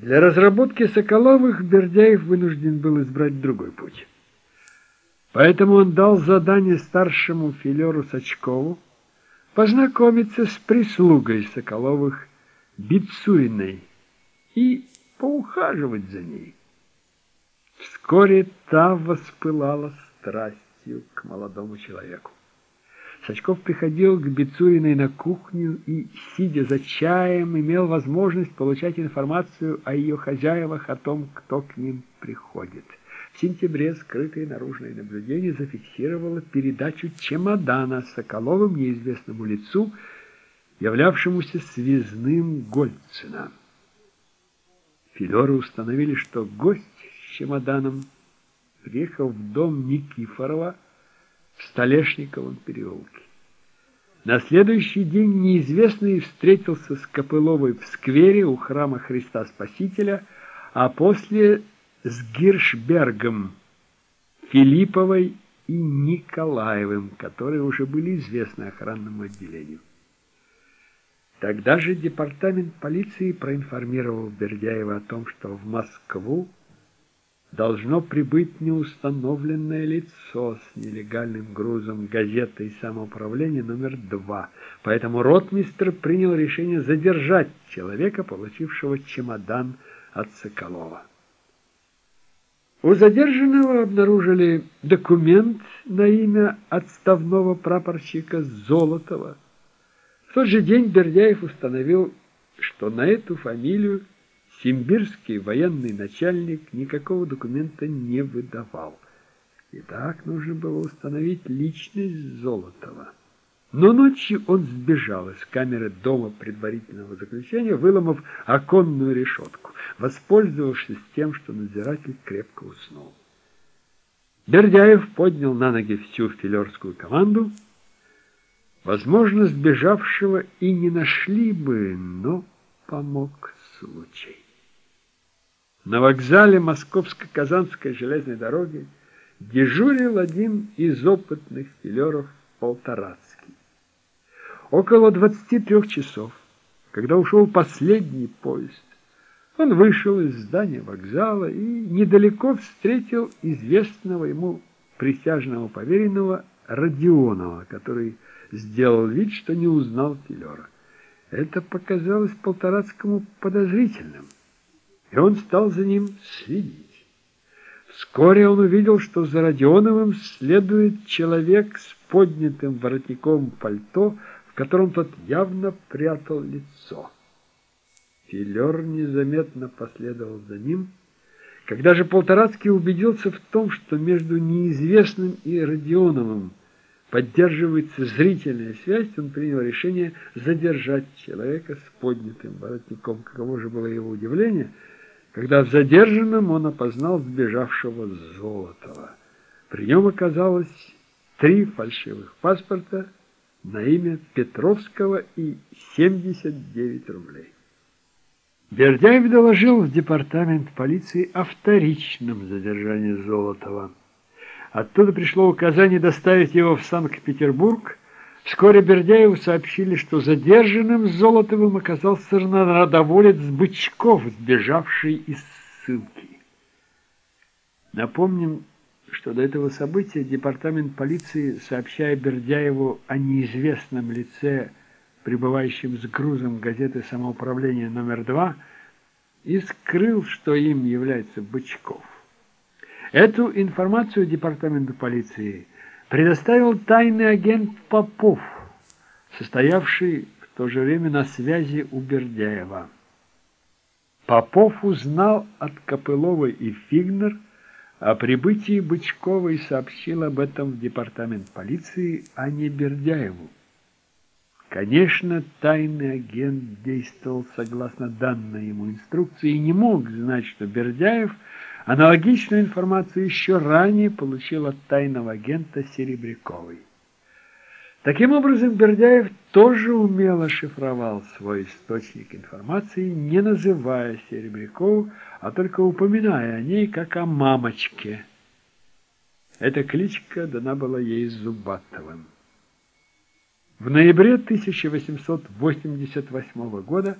Для разработки Соколовых Бердяев вынужден был избрать другой путь. Поэтому он дал задание старшему филеру Сачкову познакомиться с прислугой Соколовых Бицуриной и поухаживать за ней. Вскоре та воспылала страстью к молодому человеку. Сачков приходил к Бицуриной на кухню и, сидя за чаем, имел возможность получать информацию о ее хозяевах, о том, кто к ним приходит. В сентябре скрытое наружное наблюдение зафиксировало передачу чемодана Соколовым неизвестному лицу, являвшемуся связным Гольцина. Филеры установили, что гость с чемоданом приехал в дом Никифорова в Столешниковом переулке. На следующий день неизвестный встретился с Копыловой в сквере у храма Христа Спасителя, а после с Гиршбергом, Филипповой и Николаевым, которые уже были известны охранному отделению. Тогда же департамент полиции проинформировал Бердяева о том, что в Москву должно прибыть неустановленное лицо с нелегальным грузом газеты и самоуправления номер два. Поэтому ротмистр принял решение задержать человека, получившего чемодан от Соколова. У задержанного обнаружили документ на имя отставного прапорщика Золотова. В тот же день Бердяев установил, что на эту фамилию симбирский военный начальник никакого документа не выдавал. Итак, нужно было установить личность Золотова. Но ночью он сбежал из камеры дома предварительного заключения, выломав оконную решетку, воспользовавшись тем, что надзиратель крепко уснул. Бердяев поднял на ноги всю филерскую команду, Возможно, сбежавшего и не нашли бы, но помог случай. На вокзале Московско-Казанской железной дороги дежурил один из опытных филеров Полторацкий. Около 23 часов, когда ушел последний поезд, он вышел из здания вокзала и недалеко встретил известного ему присяжного поверенного Родионова, который сделал вид, что не узнал филера. Это показалось Полторацкому подозрительным, и он стал за ним следить. Вскоре он увидел, что за Родионовым следует человек с поднятым воротником пальто, в котором тот явно прятал лицо. Филер незаметно последовал за ним. Когда же Полторацкий убедился в том, что между неизвестным и Родионовым поддерживается зрительная связь, он принял решение задержать человека с поднятым воротником. Каково же было его удивление, когда в задержанном он опознал сбежавшего Золотова. При нем оказалось три фальшивых паспорта на имя Петровского и 79 рублей. Бердяев доложил в департамент полиции о вторичном задержании Золотова. Оттуда пришло указание доставить его в Санкт-Петербург. Вскоре Бердяеву сообщили, что задержанным Золотовым оказался народоволец Бычков, сбежавший из ссылки. Напомним, что до этого события департамент полиции, сообщая Бердяеву о неизвестном лице, пребывающем с грузом газеты самоуправления номер два, и скрыл, что им является Бычков. Эту информацию департаменту полиции предоставил тайный агент Попов, состоявший в то же время на связи у Бердяева. Попов узнал от Копылова и Фигнер о прибытии Бычкова и сообщил об этом в департамент полиции, а не Бердяеву. Конечно, тайный агент действовал согласно данной ему инструкции и не мог знать, что Бердяев – Аналогичную информацию еще ранее получил от тайного агента Серебряковой. Таким образом, Бердяев тоже умело шифровал свой источник информации, не называя Серебрякову, а только упоминая о ней как о мамочке. Эта кличка дана была ей Зубатовым. В ноябре 1888 года